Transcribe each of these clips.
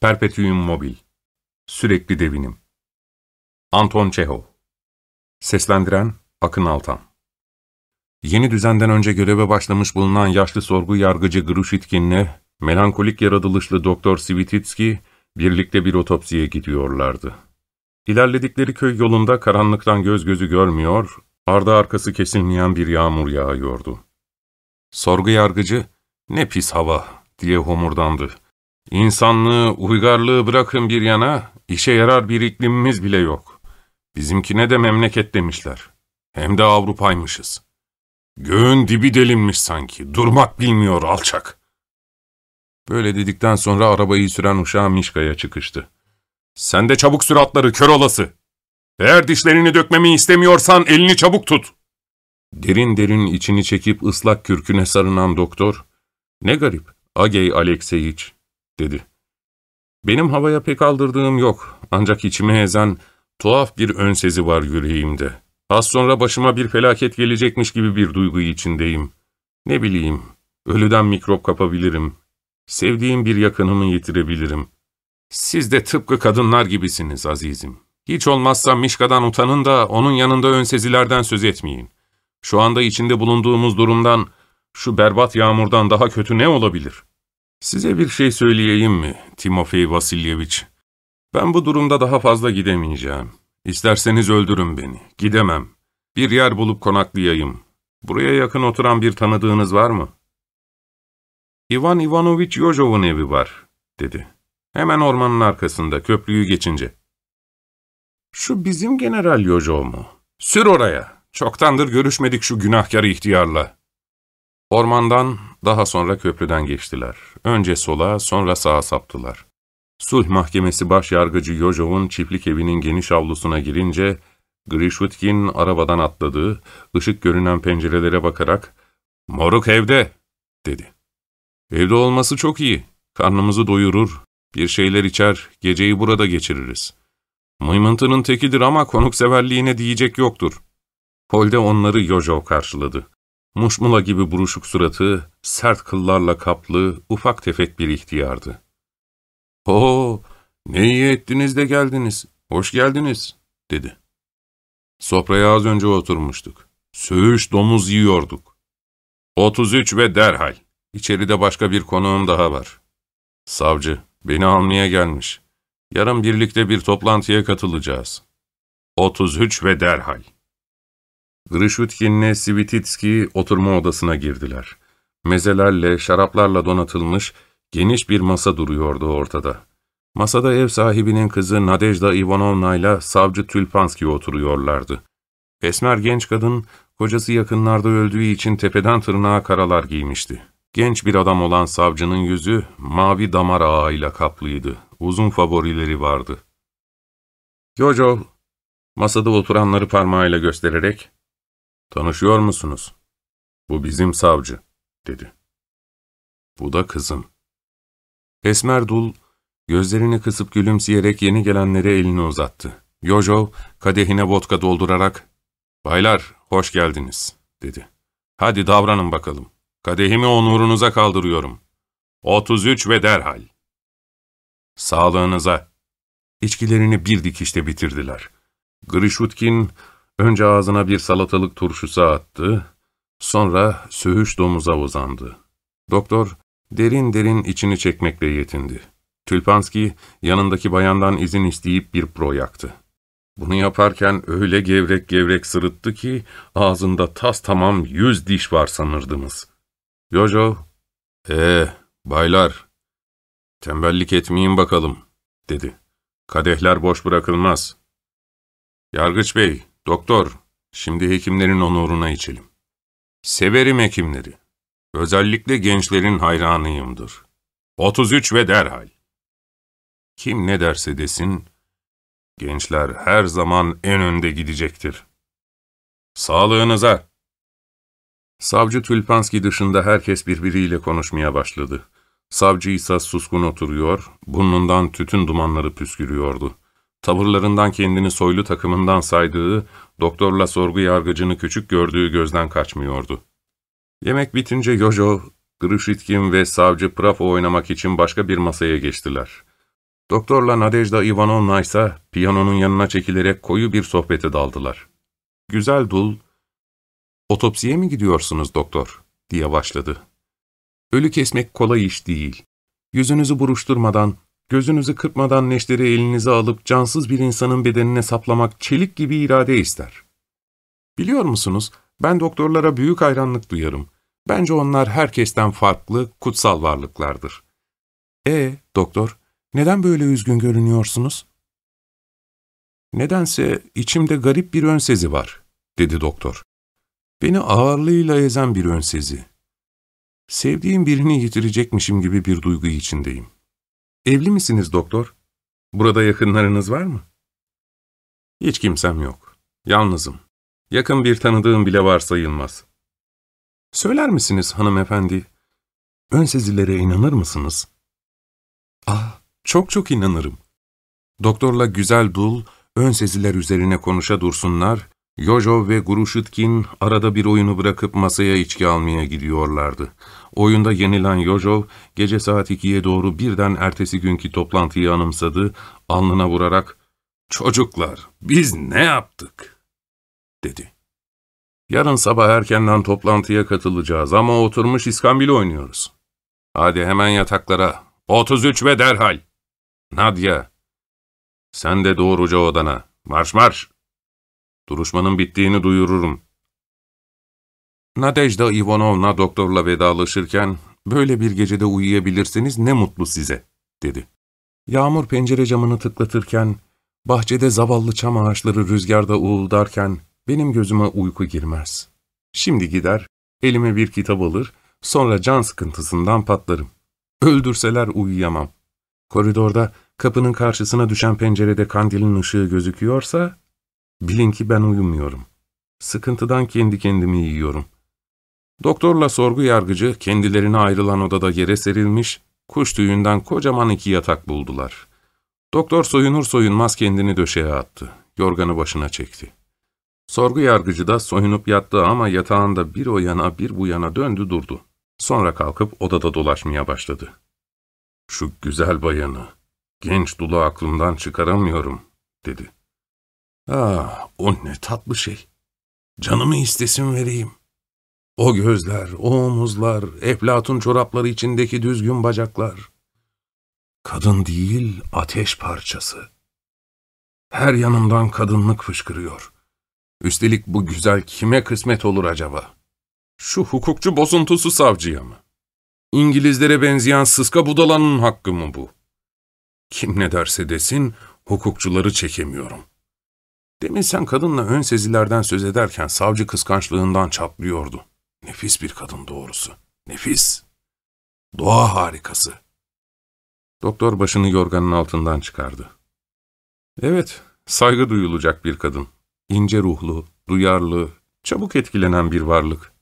Perpetuum mobil. Sürekli devinim. Anton Çehov. Seslendiren Akın Altan. Yeni düzenden önce göreve başlamış bulunan yaşlı sorgu yargıcı Grushitkin'le melankolik yaratılışlı Doktor Svititski birlikte bir otopsiye gidiyorlardı. İlerledikleri köy yolunda karanlıktan göz gözü görmüyor, ardı arkası kesilmeyen bir yağmur yağıyordu. Sorgu yargıcı, ne pis hava diye homurdandı. İnsanlığı, uygarlığı bırakın bir yana, işe yarar bir iklimimiz bile yok. Bizimkine de memleket demişler. Hem de Avrupa'ymışız. Göğün dibi delinmiş sanki, durmak bilmiyor alçak. Böyle dedikten sonra arabayı süren uşağı Mişka'ya çıkıştı. Sen de çabuk sür atları, kör olası. Eğer dişlerini dökmemi istemiyorsan elini çabuk tut. Derin derin içini çekip ıslak kürküne sarınan doktor, ne garip, Agey Alekseyiç, dedi. Benim havaya pek aldırdığım yok, ancak içime ezen tuhaf bir önsezi var yüreğimde. Az sonra başıma bir felaket gelecekmiş gibi bir duygu içindeyim. Ne bileyim, ölüden mikrop kapabilirim. Sevdiğim bir yakınımı yitirebilirim. Siz de tıpkı kadınlar gibisiniz azizim. Hiç olmazsa Mişka'dan utanın da onun yanında önsezilerden söz etmeyin. Şu anda içinde bulunduğumuz durumdan, şu berbat yağmurdan daha kötü ne olabilir? Size bir şey söyleyeyim mi Timofey Vasilyeviç? Ben bu durumda daha fazla gidemeyeceğim. İsterseniz öldürün beni. Gidemem. Bir yer bulup konaklayayım. Buraya yakın oturan bir tanıdığınız var mı? İvan Ivanoviç Yojov'un evi var, dedi. Hemen ormanın arkasında, köprüyü geçince. Şu bizim General Yojov mu? Sür oraya. Çoktandır görüşmedik şu günahkar ihtiyarla. Ormandan, daha sonra köprüden geçtiler. Önce sola, sonra sağa saptılar. Sulh Mahkemesi Başyargıcı Yojov'un çiftlik evinin geniş avlusuna girince, Grishutkin arabadan atladı, ışık görünen pencerelere bakarak, ''Moruk evde!'' dedi. ''Evde olması çok iyi. Karnımızı doyurur, bir şeyler içer, geceyi burada geçiririz. Mıymıntının tekidir ama konukseverliğine diyecek yoktur.'' Holde onları Yojov karşıladı. Muşmula gibi buruşuk suratı, sert kıllarla kaplı, ufak tefek bir ihtiyardı. ''Oo, ne iyi ettiniz de geldiniz, hoş geldiniz.'' dedi. Sofraya az önce oturmuştuk. Söğüş domuz yiyorduk. Otuz üç ve derhal. İçeride başka bir konuğum daha var. Savcı, beni almaya gelmiş. Yarın birlikte bir toplantıya katılacağız. Otuz üç ve derhal. Grishutkin'le Svititski oturma odasına girdiler. Mezelerle, şaraplarla donatılmış geniş bir masa duruyordu ortada. Masada ev sahibinin kızı Nadejda Ivanovna ile savcı Tülpanski oturuyorlardı. Esmer genç kadın, kocası yakınlarda öldüğü için tepeden tırnağa karalar giymişti. Genç bir adam olan savcının yüzü mavi damar ağıyla kaplıydı. Uzun favorileri vardı. Jojo, masada oturanları parmağıyla göstererek, ''Tanışıyor musunuz? Bu bizim savcı.'' dedi. ''Bu da kızım.'' Esmer dul, gözlerini kısıp gülümseyerek yeni gelenlere elini uzattı. Yojo, kadehine vodka doldurarak, ''Baylar, hoş geldiniz.'' dedi. ''Hadi davranın bakalım. Kadehimi onurunuza kaldırıyorum. 33 ve derhal.'' ''Sağlığınıza.'' İçkilerini bir dikişte bitirdiler. Grishutkin, önce ağzına bir salatalık turşusu attı, sonra söğüş domuza uzandı. Doktor, derin derin içini çekmekle yetindi. Tülpanski, yanındaki bayandan izin isteyip bir pro yaktı. Bunu yaparken öyle gevrek gevrek sırıttı ki, ağzında tas tamam yüz diş var sanırdınız. Jojo, ''Ee, baylar, tembellik etmeyin bakalım.'' dedi. ''Kadehler boş bırakılmaz.'' ''Yargıç bey, doktor, şimdi hekimlerin onuruna içelim.'' ''Severim hekimleri. Özellikle gençlerin hayranıyımdır. 33 ve derhal. Kim ne derse desin, gençler her zaman en önde gidecektir. Sağlığınıza. Savcı Tülpanski dışında herkes birbiriyle konuşmaya başladı. Savcı ise suskun oturuyor, burnundan tütün dumanları püskürüyordu. Tavırlarından kendini soylu takımından saydığı, doktorla sorgu yargıcını küçük gördüğü gözden kaçmıyordu. Yemek bitince Yojo, Grishitkin ve savcı Prafo oynamak için başka bir masaya geçtiler. Doktorla Nadejda Ivanovna ise piyanonun yanına çekilerek koyu bir sohbete daldılar. Güzel dul, ''Otopsiye mi gidiyorsunuz doktor?'' diye başladı. ''Ölü kesmek kolay iş değil. Yüzünüzü buruşturmadan, gözünüzü kırpmadan neşteri elinize alıp cansız bir insanın bedenine saplamak çelik gibi irade ister. Biliyor musunuz, ben doktorlara büyük hayranlık duyarım. Bence onlar herkesten farklı, kutsal varlıklardır. E doktor, neden böyle üzgün görünüyorsunuz? Nedense içimde garip bir önsezi var, dedi doktor. Beni ağırlığıyla ezen bir önsezi. Sevdiğim birini yitirecekmişim gibi bir duygu içindeyim. Evli misiniz doktor? Burada yakınlarınız var mı? Hiç kimsem yok. Yalnızım. Yakın bir tanıdığım bile var sayılmaz. Söyler misiniz hanımefendi? Ön sezilere inanır mısınız? Ah, çok çok inanırım. Doktorla güzel dul, ön seziler üzerine konuşa dursunlar, Yojov ve Guruşitkin arada bir oyunu bırakıp masaya içki almaya gidiyorlardı. Oyunda yenilen Yojov, gece saat ikiye doğru birden ertesi günkü toplantıyı anımsadı, alnına vurarak, ''Çocuklar, biz ne yaptık?'' dedi. ''Yarın sabah erkenden toplantıya katılacağız ama oturmuş iskambil oynuyoruz. Hadi hemen yataklara, 33 ve derhal. Nadia, sen de doğruca odana, marş marş.'' Duruşmanın bittiğini duyururum. Nadejda Ivanovna doktorla vedalaşırken, böyle bir gecede uyuyabilirsiniz ne mutlu size, dedi. Yağmur pencere camını tıklatırken, bahçede zavallı çam ağaçları rüzgarda uğuldarken, benim gözüme uyku girmez. Şimdi gider, elime bir kitap alır, sonra can sıkıntısından patlarım. Öldürseler uyuyamam. Koridorda, kapının karşısına düşen pencerede kandilin ışığı gözüküyorsa, Bilin ki ben uyumuyorum. Sıkıntıdan kendi kendimi yiyorum. Doktorla sorgu yargıcı kendilerine ayrılan odada yere serilmiş, kuş tüyünden kocaman iki yatak buldular. Doktor soyunur soyunmaz kendini döşeye attı. Yorganı başına çekti. Sorgu yargıcı da soyunup yattı ama yatağında bir o yana bir bu yana döndü durdu. Sonra kalkıp odada dolaşmaya başladı. Şu güzel bayanı, genç dulu aklımdan çıkaramıyorum, dedi. Ah, o ne tatlı şey. Canımı istesin vereyim. O gözler, o omuzlar, eflatun çorapları içindeki düzgün bacaklar. Kadın değil, ateş parçası. Her yanımdan kadınlık fışkırıyor. Üstelik bu güzel kime kısmet olur acaba? Şu hukukçu bozuntusu savcıya mı? İngilizlere benzeyen sıska budalanın hakkı mı bu? Kim ne derse desin, hukukçuları çekemiyorum. Demin sen kadınla ön sezilerden söz ederken savcı kıskançlığından çatlıyordu. Nefis bir kadın doğrusu. Nefis. Doğa harikası. Doktor başını yorganın altından çıkardı. Evet, saygı duyulacak bir kadın. İnce ruhlu, duyarlı, çabuk etkilenen bir varlık.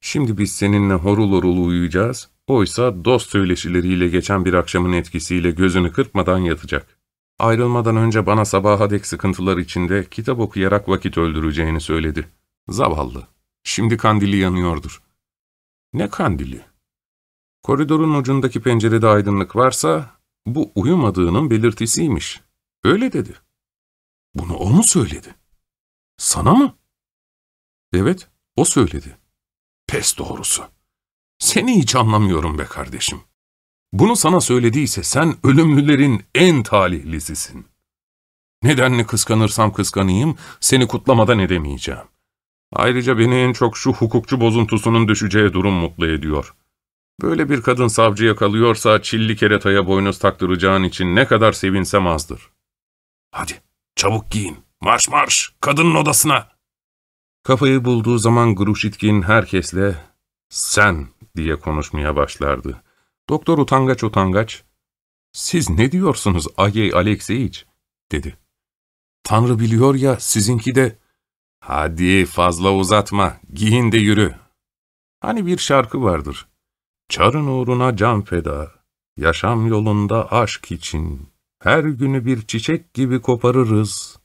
Şimdi biz seninle horul horul uyuyacağız, oysa dost söyleşileriyle geçen bir akşamın etkisiyle gözünü kırpmadan yatacak. Ayrılmadan önce bana sabaha dek sıkıntılar içinde kitap okuyarak vakit öldüreceğini söyledi. Zavallı. Şimdi kandili yanıyordur. Ne kandili? Koridorun ucundaki pencerede aydınlık varsa bu uyumadığının belirtisiymiş. Öyle dedi. Bunu o mu söyledi? Sana mı? Evet, o söyledi. Pes doğrusu. Seni hiç anlamıyorum be kardeşim. Bunu sana söylediyse sen ölümlülerin en talihlisisin. Nedenle kıskanırsam kıskanayım, seni kutlamadan edemeyeceğim. Ayrıca beni en çok şu hukukçu bozuntusunun düşeceği durum mutlu ediyor. Böyle bir kadın savcıya kalıyorsa çilli keretaya boynuz taktıracağın için ne kadar sevinsem azdır. Hadi, çabuk giyin, marş marş, kadının odasına. Kafayı bulduğu zaman Gruşitkin herkesle sen diye konuşmaya başlardı. Doktor utangaç utangaç, ''Siz ne diyorsunuz Agey Alekseyiç?'' dedi. ''Tanrı biliyor ya sizinki de...'' ''Hadi fazla uzatma, giyin de yürü.'' Hani bir şarkı vardır. ''Çarın uğruna can feda, yaşam yolunda aşk için, her günü bir çiçek gibi koparırız.''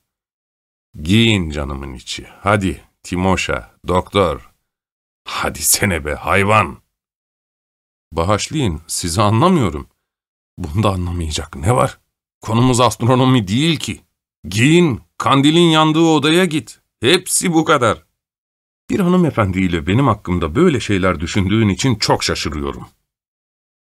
Giyin canımın içi, hadi Timoşa, doktor. Hadi sene be hayvan. Bağışlayın, sizi anlamıyorum. Bunda anlamayacak ne var? Konumuz astronomi değil ki. Giyin, kandilin yandığı odaya git. Hepsi bu kadar. Bir hanımefendiyle benim hakkımda böyle şeyler düşündüğün için çok şaşırıyorum.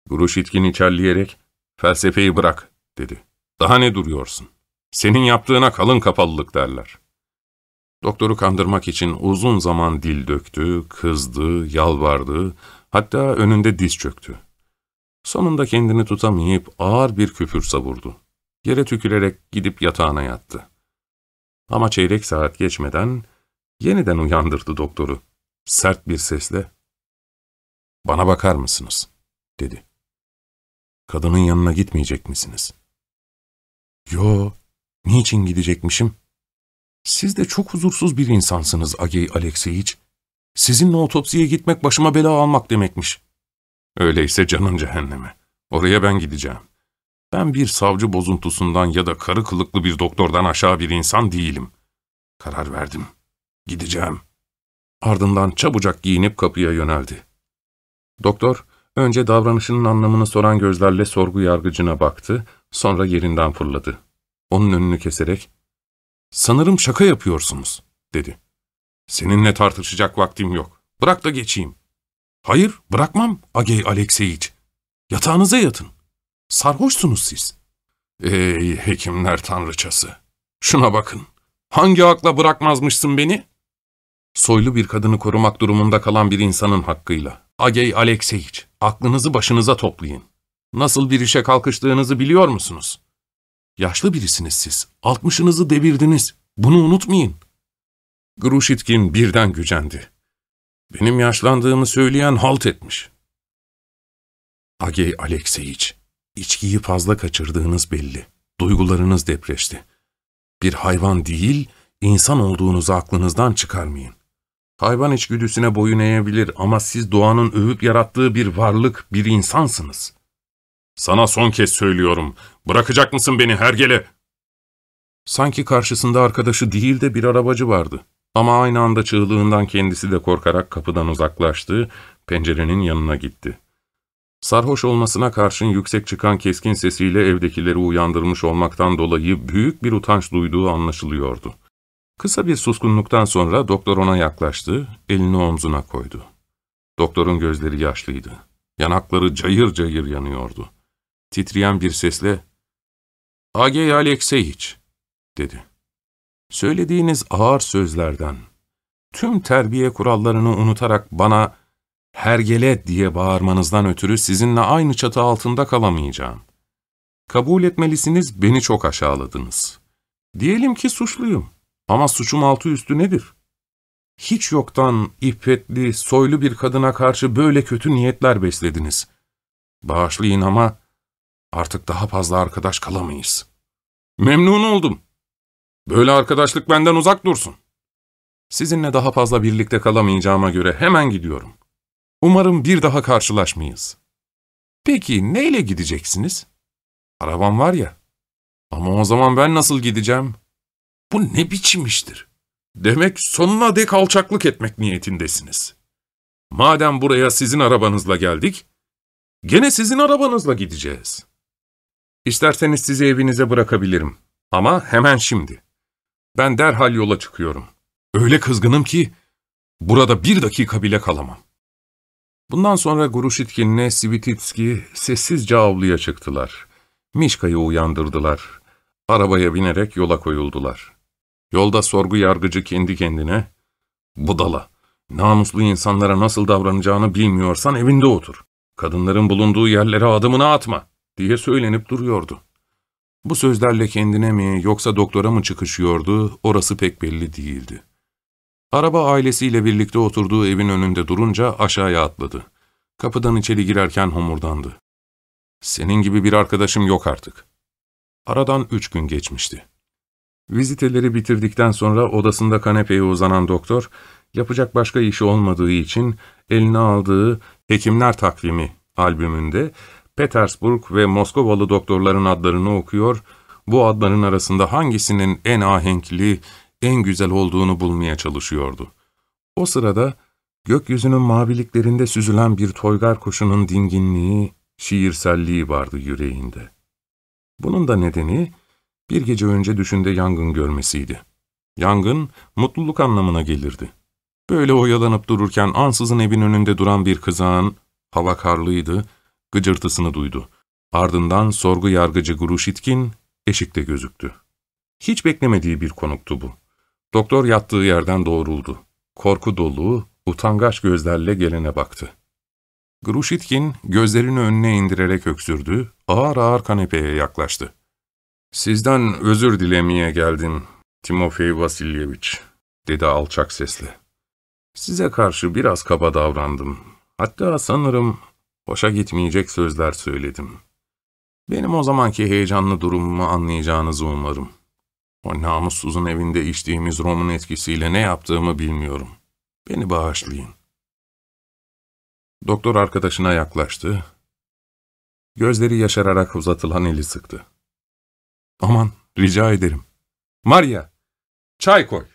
Gruşitkin içerleyerek, felsefeyi bırak, dedi. Daha ne duruyorsun? Senin yaptığına kalın kapalılık derler. Doktoru kandırmak için uzun zaman dil döktü, kızdı, yalvardı, hatta önünde diz çöktü. Sonunda kendini tutamayıp ağır bir küfür savurdu. Yere tükürerek gidip yatağına yattı. Ama çeyrek saat geçmeden yeniden uyandırdı doktoru. Sert bir sesle, ''Bana bakar mısınız?'' dedi. ''Kadının yanına gitmeyecek misiniz?'' ''Yo, niçin gidecekmişim?'' ''Siz de çok huzursuz bir insansınız Agey Alekseyiç. Sizinle otopsiye gitmek başıma bela almak demekmiş.'' ''Öyleyse canın cehenneme. Oraya ben gideceğim. Ben bir savcı bozuntusundan ya da karı kılıklı bir doktordan aşağı bir insan değilim. Karar verdim. Gideceğim. Ardından çabucak giyinip kapıya yöneldi. Doktor, önce davranışının anlamını soran gözlerle sorgu yargıcına baktı, sonra yerinden fırladı. Onun önünü keserek, ''Sanırım şaka yapıyorsunuz.'' dedi. ''Seninle tartışacak vaktim yok. Bırak da geçeyim.'' ''Hayır, bırakmam Agey Alekseyiç. Yatağınıza yatın. Sarhoşsunuz siz.'' ''Ey hekimler tanrıçası! Şuna bakın. Hangi akla bırakmazmışsın beni?'' Soylu bir kadını korumak durumunda kalan bir insanın hakkıyla. Agey Alekseyiç, aklınızı başınıza toplayın. Nasıl bir işe kalkıştığınızı biliyor musunuz? Yaşlı birisiniz siz. Altmışınızı devirdiniz. Bunu unutmayın. Grushitkin birden gücendi. Benim yaşlandığımı söyleyen halt etmiş. Agey Alekseyiç, içkiyi fazla kaçırdığınız belli. Duygularınız depreşti. Bir hayvan değil, insan olduğunuzu aklınızdan çıkarmayın. Hayvan içgüdüsüne boyun eğebilir ama siz doğanın övüp yarattığı bir varlık, bir insansınız. Sana son kez söylüyorum, bırakacak mısın beni hergele? Sanki karşısında arkadaşı değil de bir arabacı vardı. Ama aynı anda çığlığından kendisi de korkarak kapıdan uzaklaştı, pencerenin yanına gitti. Sarhoş olmasına karşın yüksek çıkan keskin sesiyle evdekileri uyandırmış olmaktan dolayı büyük bir utanç duyduğu anlaşılıyordu. Kısa bir suskunluktan sonra doktor ona yaklaştı, elini omzuna koydu. Doktorun gözleri yaşlıydı. Yanakları cayır cayır yanıyordu. Titreyen bir sesle, ''Agey Alekseyiç'' dedi. ''Söylediğiniz ağır sözlerden, tüm terbiye kurallarını unutarak bana hergele diye bağırmanızdan ötürü sizinle aynı çatı altında kalamayacağım. Kabul etmelisiniz, beni çok aşağıladınız. Diyelim ki suçluyum. Ama suçum altı üstü nedir? Hiç yoktan iffetli, soylu bir kadına karşı böyle kötü niyetler beslediniz. Bağışlayın ama artık daha fazla arkadaş kalamayız. Memnun oldum. Böyle arkadaşlık benden uzak dursun. Sizinle daha fazla birlikte kalamayacağıma göre hemen gidiyorum. Umarım bir daha karşılaşmayız. Peki neyle gideceksiniz? Arabam var ya. Ama o zaman ben nasıl gideceğim? Bu ne biçim iştir? Demek sonuna dek alçaklık etmek niyetindesiniz. Madem buraya sizin arabanızla geldik, gene sizin arabanızla gideceğiz. İsterseniz sizi evinize bırakabilirim. Ama hemen şimdi. Ben derhal yola çıkıyorum. Öyle kızgınım ki, burada bir dakika bile kalamam. Bundan sonra Gurushitkin'le Svititski sessizce avluya çıktılar. Mişka'yı uyandırdılar. Arabaya binerek yola koyuldular. Yolda sorgu yargıcı kendi kendine, ''Budala, namuslu insanlara nasıl davranacağını bilmiyorsan evinde otur. Kadınların bulunduğu yerlere adımını atma.'' diye söylenip duruyordu. Bu sözlerle kendine mi yoksa doktora mı çıkışıyordu orası pek belli değildi. Araba ailesiyle birlikte oturduğu evin önünde durunca aşağıya atladı. Kapıdan içeri girerken homurdandı. ''Senin gibi bir arkadaşım yok artık.'' Aradan üç gün geçmişti. Viziteleri bitirdikten sonra odasında kanepeye uzanan doktor, yapacak başka işi olmadığı için eline aldığı Hekimler Takvimi albümünde Petersburg ve Moskovalı doktorların adlarını okuyor, bu adların arasında hangisinin en ahenkli, en güzel olduğunu bulmaya çalışıyordu. O sırada gökyüzünün maviliklerinde süzülen bir toygar kuşunun dinginliği, şiirselliği vardı yüreğinde. Bunun da nedeni bir gece önce düşünde yangın görmesiydi. Yangın mutluluk anlamına gelirdi. Böyle oyalanıp dururken ansızın evin önünde duran bir kızağın, hava karlıydı, gıcırtısını duydu. Ardından sorgu yargıcı Gruşitkin eşikte gözüktü. Hiç beklemediği bir konuktu bu. Doktor yattığı yerden doğruldu. Korku dolu, utangaç gözlerle gelene baktı. Gruşitkin gözlerini önüne indirerek öksürdü, ağır ağır kanepeye yaklaştı. ''Sizden özür dilemeye geldim, Timofey Vasilyeviç.'' dedi alçak sesle. ''Size karşı biraz kaba davrandım. Hatta sanırım hoşa gitmeyecek sözler söyledim. Benim o zamanki heyecanlı durumumu anlayacağınızı umarım. O namussuzun evinde içtiğimiz romun etkisiyle ne yaptığımı bilmiyorum. Beni bağışlayın.'' Doktor arkadaşına yaklaştı. Gözleri yaşararak uzatılan eli sıktı. Aman, rica ederim. Maria, çay koy.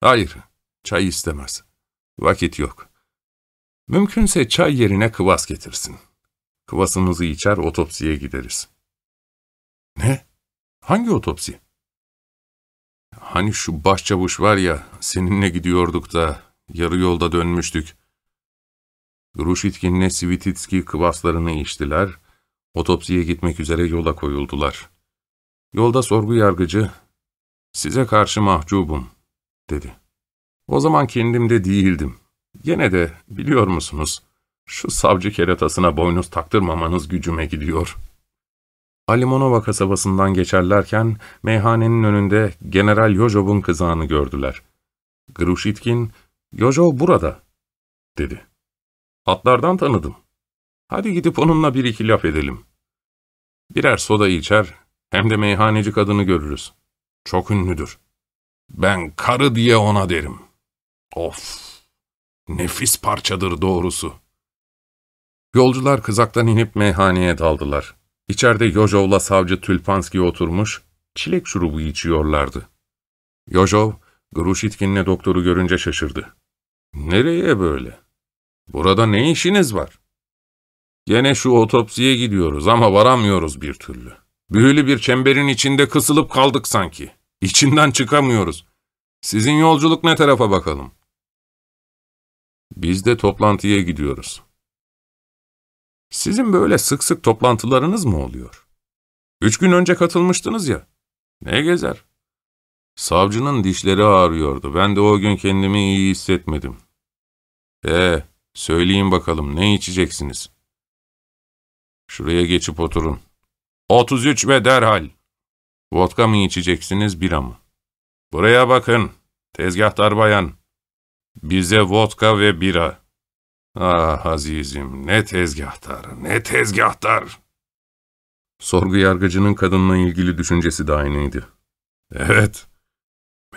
Hayır, çay istemez. Vakit yok. Mümkünse çay yerine kıvas getirsin. Kıvasımızı içer, otopsiye gideriz. Ne? Hangi otopsi? Hani şu başçavuş var ya, seninle gidiyorduk da, yarı yolda dönmüştük. Gruşitkin'le Svititski kıvaslarını içtiler, otopsiye gitmek üzere yola koyuldular. Yolda sorgu yargıcı, ''Size karşı mahcubum.'' dedi. O zaman kendimde değildim. Gene de biliyor musunuz, şu savcı keratasına boynuz taktırmamanız gücüme gidiyor. Alimonova kasabasından geçerlerken meyhanenin önünde General Yojov'un kızağını gördüler. Grushitkin, ''Yojov burada.'' dedi. Atlardan tanıdım. Hadi gidip onunla bir iki laf edelim. Birer soda içer, hem de meyhaneci kadını görürüz. Çok ünlüdür. Ben karı diye ona derim. Of! Nefis parçadır doğrusu. Yolcular kızaktan inip meyhaneye daldılar. İçeride Yojov'la savcı Tülpanski oturmuş, çilek şurubu içiyorlardı. Yojov, Grushitkin'le doktoru görünce şaşırdı. Nereye böyle? Burada ne işiniz var? Gene şu otopsiye gidiyoruz ama varamıyoruz bir türlü. Büyülü bir çemberin içinde kısılıp kaldık sanki. İçinden çıkamıyoruz. Sizin yolculuk ne tarafa bakalım? Biz de toplantıya gidiyoruz. Sizin böyle sık sık toplantılarınız mı oluyor? Üç gün önce katılmıştınız ya. Ne gezer? Savcının dişleri ağrıyordu. Ben de o gün kendimi iyi hissetmedim. Ee, Söyleyin bakalım ne içeceksiniz? Şuraya geçip oturun. 33 ve derhal. Vodka mı içeceksiniz, bira mı? Buraya bakın, tezgahtar bayan. Bize vodka ve bira. Ah azizim, ne tezgahtar, ne tezgahtar. Sorgu yargıcının kadınla ilgili düşüncesi de aynıydı. Evet,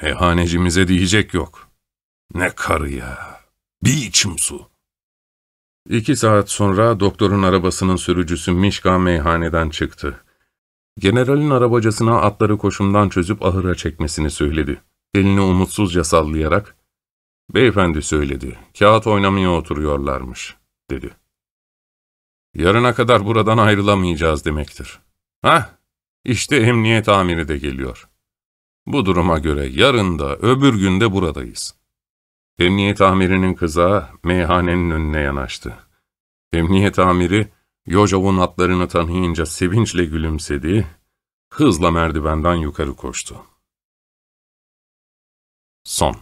meyhanecimize diyecek yok. Ne karı ya, bir içim su. İki saat sonra doktorun arabasının sürücüsü Mişka meyhaneden çıktı. Generalin arabacısına atları koşumdan çözüp ahıra çekmesini söyledi. Elini umutsuzca sallayarak, ''Beyefendi söyledi, kağıt oynamaya oturuyorlarmış.'' dedi. ''Yarına kadar buradan ayrılamayacağız demektir.'' ''Hah, işte emniyet amiri de geliyor. Bu duruma göre yarın da öbür gün de buradayız.'' Emniyet amirinin kıza meyhanenin önüne yanaştı. Emniyet amiri, Yojov'un atlarını tanıyınca sevinçle gülümsedi, hızla merdivenden yukarı koştu. Son